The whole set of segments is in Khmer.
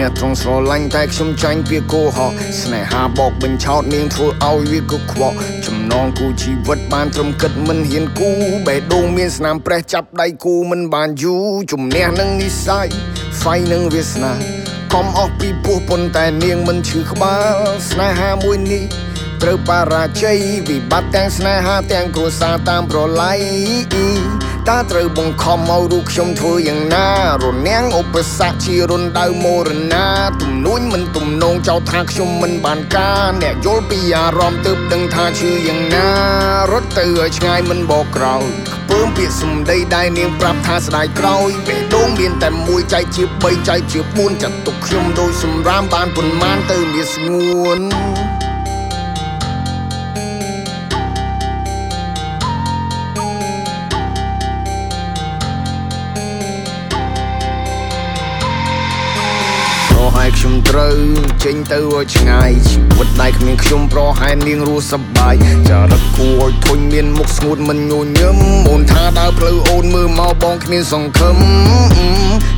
អ្នកត្រង់ស្រឡាញ់តែខ្ញុំចាញ់ពីកោហកស្នេហាបោកបញ្ឆោតនាងធ្វើឲ្យវាកខ្វក់ចំណងគូជីវិតបានត្រឹមគិតមិនហ៊ានគូបេះដូងមានស្នាមប្រេះចាប់ដៃគូមិនបានយូរជំនះនឹងនិស័យហ្វៃនឹងវាសនាកុំអស់ពីពោះប៉ុន្តែនាងមិនឈឺក្បាលស្នេហាមួយនេះត្រូវបរាជ័យវិបត្តិទាំងស្នេហាទាំងគ្រួសារតាមប្រឡ័យ តើត្រូវបង្ខំមករូខ្ញុំធ្វើយ៉ាងណារនាំងឧបសគ្គជារុនដៅមរណាទំនួញមិនទំនងចោទថាខ្ញុំមិនបានការអ្នកយល់ពីអារម្មណ៍ទើបដឹងថាឈឺយ៉ាងណារត់ទៅឲ្យឆ្ងាយមិនបកក្រោយខ្ពើមពាក្យសម្ដីដែលនាងប្រាប់ថាស្ដាយក្រោយបេះដូងមានតែមួយចែកជា3ចែកជា4ចាត់ទុកខ្ញុំដូចសម្រាមបានប៉ុន្មានទៅមានស្ងួន ខ្ញុំត្រូវចេញទៅឲ្យឆ្ងាយជីវិតដៃគ្មានខ្ញុំប្រហែលនាងរស់សប្បាយចរិតគួរឲ្យធុញមានមុខស្ងួតមិនញញឹមអូនថាដើរផ្លូវអូនមើលមកបងគ្មានសង្ឃឹម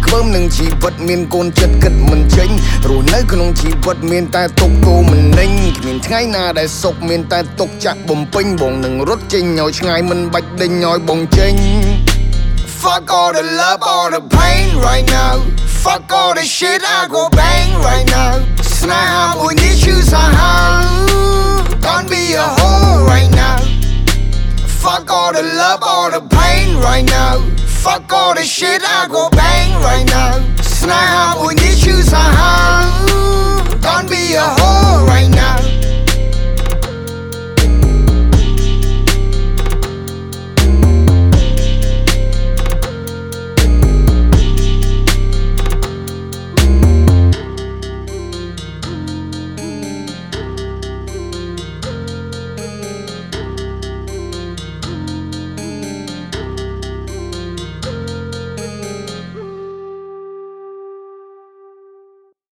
ខ្ពើមនឹងជីវិតមានកូនចិត្តគិតមិនចេញរស់នៅក្នុងជីវិតមានតែទុកទោមិនណេញគ្មានថ្ងៃណាដែលសុខមានតែទុកចាក់បំពេញបងនឹងរត់ចេញឲ្យឆ្ងាយមិនបាច់ដេញឲ្យបងចេញ Fuck all the love, all the pain right now. Fuck all the shit, I go bang right now. Snap when you choose a hoe. Don't be a hoe right now. Fuck all the love, all the pain right now. Fuck all the shit, I go bang right now. Snap when you choose a hoe.